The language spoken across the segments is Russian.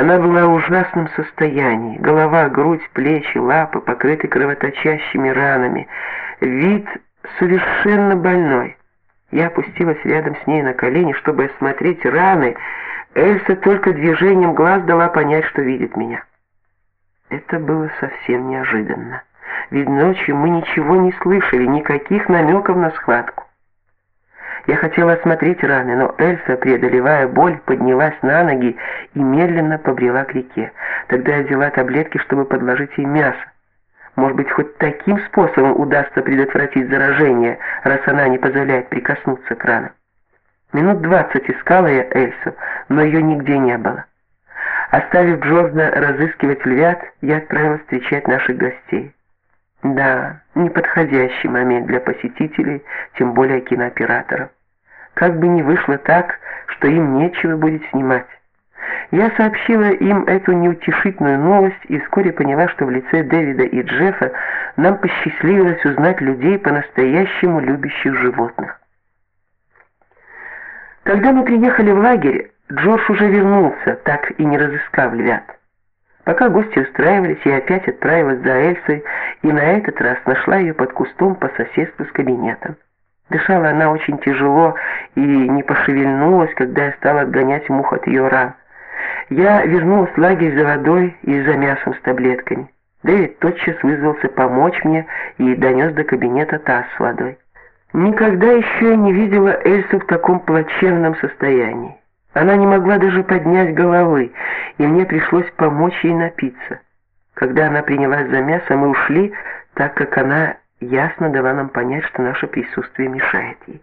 Она была в ужасном состоянии. Голова, грудь, плечи, лапы покрыты кровоточащими ранами. Вид совершенно больной. Я опустилась рядом с ней на колени, чтобы осмотреть раны. Эльса только движением глаз дала понять, что видит меня. Это было совсем неожиданно. Ведь ночью мы ничего не слышали, никаких намеков на схватку. Я хотела осмотреть раны, но Эльса, преодолевая боль, поднялась на ноги и медленно побрела к реке. Тогда я взяла таблетки, чтобы подложить ей мясо. Может быть, хоть таким способом удастся предотвратить заражение, раз она не позволяет прикоснуться к ранам. Минут двадцать искала я Эльсу, но ее нигде не было. Оставив Джорджа разыскивать львят, я отправилась встречать наших гостей. Да, неподходящий момент для посетителей, тем более кинооператоров. Как бы ни вышло так, что им нечего будет снимать. Я сообщила им эту неутешительную новость и вскоре поняла, что в лице Дэвида и Джеффа нам посчастливилось узнать людей по-настоящему любящих животных. Когда мы приехали в лагерь, Джордж уже вернулся, так и не разыскав львят. Пока гости устраивались, я опять отправилась за Эльсой и на этот раз нашла ее под кустом по соседству с кабинетом. Дышала она очень тяжело и не пошевельнулась, когда я стала отгонять мух от ее ран. Я вернулась в лагерь за водой и за мясом с таблетками. Дэвид тотчас вызвался помочь мне и донес до кабинета таз с водой. Никогда еще я не видела Эльсу в таком плачевном состоянии. Она не могла даже поднять головы, и мне пришлось помочь ей напиться. Когда она принялась за мясо, мы ушли, так как она ясно дала нам понять, что наше присутствие мешает ей.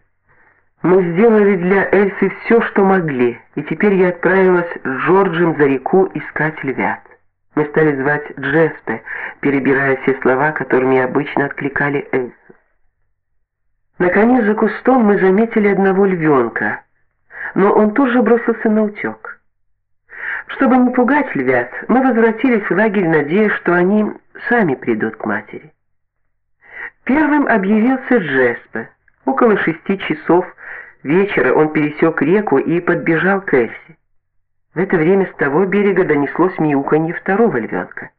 Мы сделали для Эльсы все, что могли, и теперь я отправилась с Джорджем за реку искать львят. Мы стали звать Джеспе, перебирая все слова, которыми обычно откликали Эльсу. Наконец за кустом мы заметили одного львенка, но он тут же бросился на утек. Чтобы не пугать львят, мы возвратились в лагерь, надеясь, что они сами придут к матери. Первым объявился Джеспе. Около шести часов вечера он пересек реку и подбежал к Эльсе. В это время с того берега донеслось мяуканье второго львенка.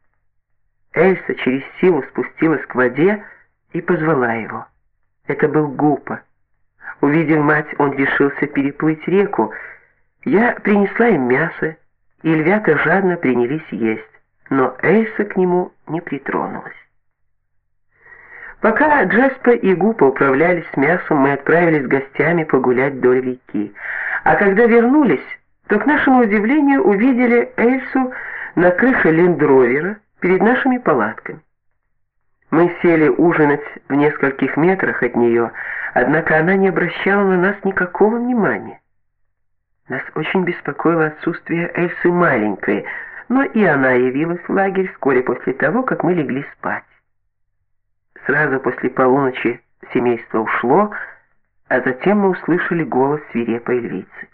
Эльса через силу спустилась к воде и позвала его. Это был Гупа. Увидев мать, он решился переплыть реку. Я принесла им мясо, и львята жадно принялись есть, но Эльса к нему не притронулась. Пока Джеспа и Гупа управлялись с мясом, мы отправились с гостями погулять вдоль реки. А когда вернулись, то к нашему удивлению увидели Эльсу на крыше лендровера перед нашими палатками. Мы сели ужинать в нескольких метрах от нее, однако она не обращала на нас никакого внимания. Нас очень беспокоило отсутствие Эльсы маленькой, но и она явилась в лагерь вскоре после того, как мы легли спать. Сразу после полуночи семейство ушло, а затем мы услышали голос свирепой львицы.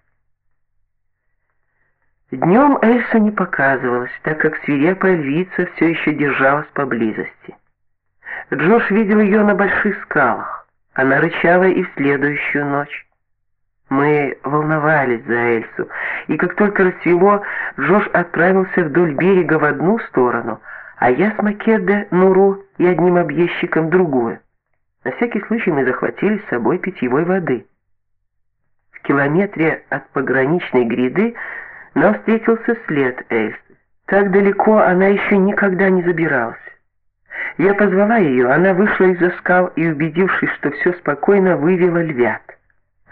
Днем Эльса не показывалась, так как свирепая львица все еще держалась поблизости. Джош видел ее на больших скалах. Она рычала и в следующую ночь. Мы волновались за Эльсу, и как только рассвело, Джош отправился вдоль берега в одну сторону, а я с Македде, Нуру и одним объездчиком другую. На всякий случай мы захватили с собой питьевой воды. В километре от пограничной гряды нам встретился след Эльсы. Так далеко она еще никогда не забиралась. Я позвала ее, она вышла из-за скал и, убедившись, что все спокойно, вывела львят.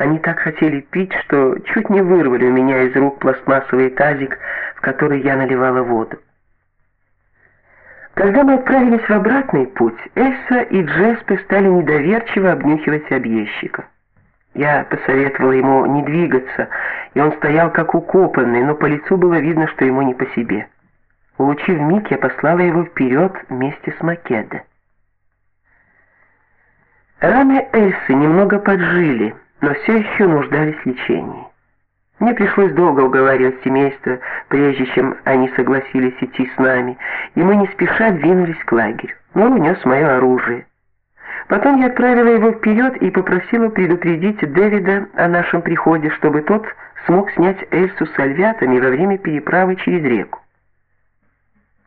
Они так хотели пить, что чуть не вырвали у меня из рук пластмассовый тазик, в который я наливала воду. Когда мы отправились в обратный путь, Эльса и Джеспе стали недоверчиво обнюхивать объездчика. Я посоветовала ему не двигаться, и он стоял как укопанный, но по лицу было видно, что ему не по себе. Улучив миг, я послала его вперед вместе с Македо. Раны Эльсы немного поджили, но все еще нуждались в лечении. Мне пришлось долго уговаривать семейство, прежде чем они согласились идти с нами, и мы не спеша двинулись к лагерю. Он унес мое оружие. Потом я отправила его вперед и попросила предупредить Дэвида о нашем приходе, чтобы тот смог снять Эльсу с альвятами во время переправы через реку.